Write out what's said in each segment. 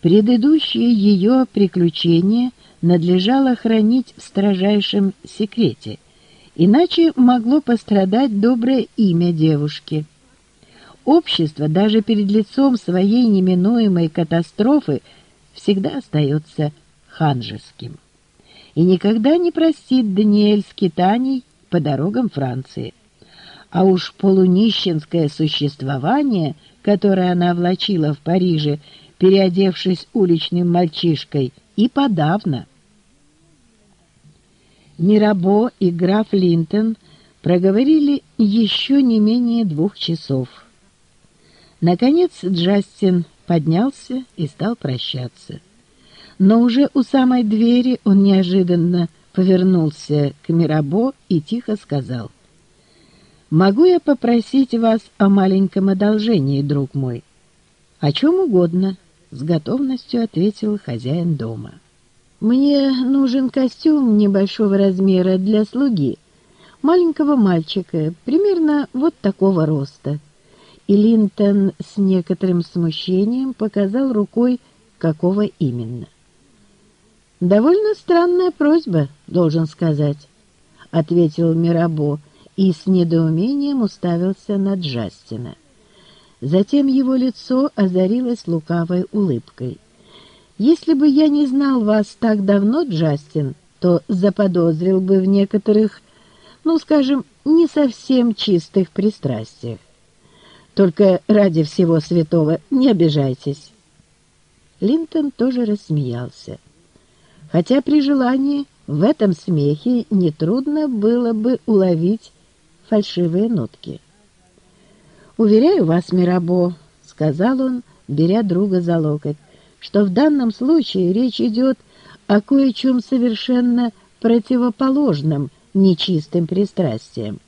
Предыдущее ее приключение надлежало хранить в строжайшем секрете, иначе могло пострадать доброе имя девушки. Общество даже перед лицом своей неминуемой катастрофы всегда остается ханжеским и никогда не простит Даниэль скитаний по дорогам Франции. А уж полунищенское существование, которое она влачила в Париже, переодевшись уличным мальчишкой, и подавно. Мирабо и граф Линтон проговорили еще не менее двух часов. Наконец Джастин поднялся и стал прощаться. Но уже у самой двери он неожиданно повернулся к Мирабо и тихо сказал. «Могу я попросить вас о маленьком одолжении, друг мой?» «О чем угодно», — с готовностью ответил хозяин дома. «Мне нужен костюм небольшого размера для слуги, маленького мальчика, примерно вот такого роста». И Линтон с некоторым смущением показал рукой, какого именно. «Довольно странная просьба, должен сказать», — ответил Мирабо и с недоумением уставился на Джастина. Затем его лицо озарилось лукавой улыбкой. «Если бы я не знал вас так давно, Джастин, то заподозрил бы в некоторых, ну, скажем, не совсем чистых пристрастиях. Только ради всего святого не обижайтесь». Линтон тоже рассмеялся. Хотя при желании в этом смехе нетрудно было бы уловить фальшивые нотки. «Уверяю вас, Мирабо», — сказал он, беря друга за локоть, «что в данном случае речь идет о кое-чем совершенно противоположном нечистым пристрастиям.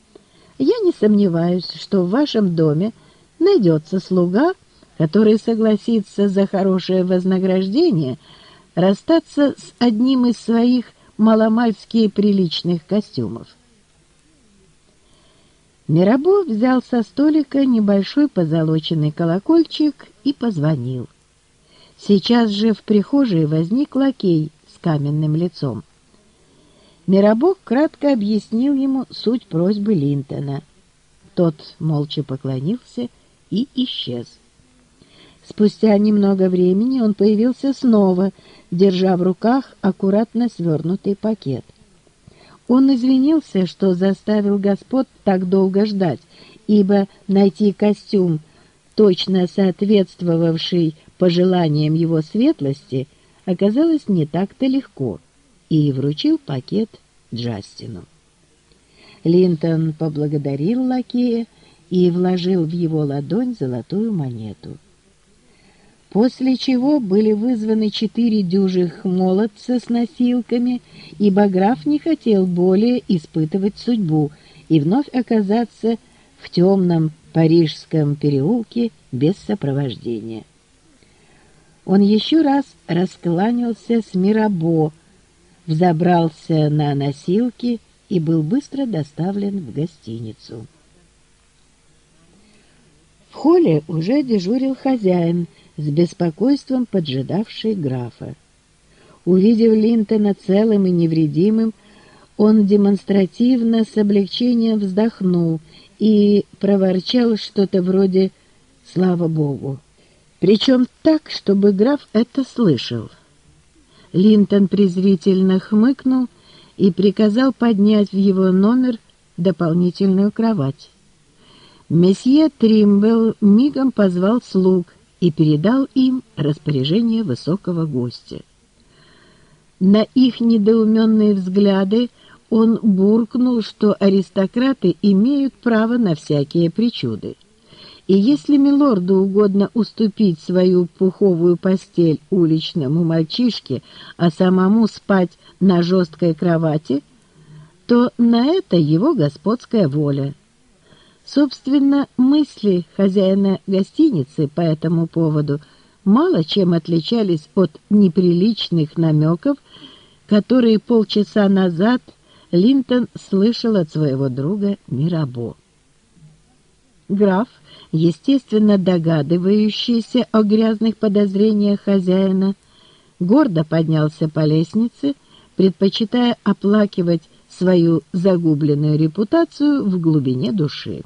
Я не сомневаюсь, что в вашем доме найдется слуга, который согласится за хорошее вознаграждение расстаться с одним из своих маломальски приличных костюмов. Мирабо взял со столика небольшой позолоченный колокольчик и позвонил. Сейчас же в прихожей возник лакей с каменным лицом. Мирабо кратко объяснил ему суть просьбы Линтона. Тот молча поклонился и исчез. Спустя немного времени он появился снова, держа в руках аккуратно свернутый пакет — он извинился, что заставил господ так долго ждать, ибо найти костюм, точно соответствовавший пожеланиям его светлости, оказалось не так-то легко, и вручил пакет Джастину. Линтон поблагодарил лакея и вложил в его ладонь золотую монету после чего были вызваны четыре дюжих молодца с носилками, ибо граф не хотел более испытывать судьбу и вновь оказаться в темном парижском переулке без сопровождения. Он еще раз раскланялся с Мирабо, взобрался на носилки и был быстро доставлен в гостиницу. В холле уже дежурил хозяин — с беспокойством поджидавший графа. Увидев Линтона целым и невредимым, он демонстративно с облегчением вздохнул и проворчал что-то вроде «Слава Богу!», причем так, чтобы граф это слышал. Линтон презвительно хмыкнул и приказал поднять в его номер дополнительную кровать. Месье Тримбл мигом позвал слуг — и передал им распоряжение высокого гостя. На их недоуменные взгляды он буркнул, что аристократы имеют право на всякие причуды. И если милорду угодно уступить свою пуховую постель уличному мальчишке, а самому спать на жесткой кровати, то на это его господская воля. Собственно, мысли хозяина гостиницы по этому поводу мало чем отличались от неприличных намеков, которые полчаса назад Линтон слышал от своего друга Мирабо. Граф естественно догадывающийся о грязных подозрениях хозяина, гордо поднялся по лестнице, предпочитая оплакивать свою загубленную репутацию в глубине души.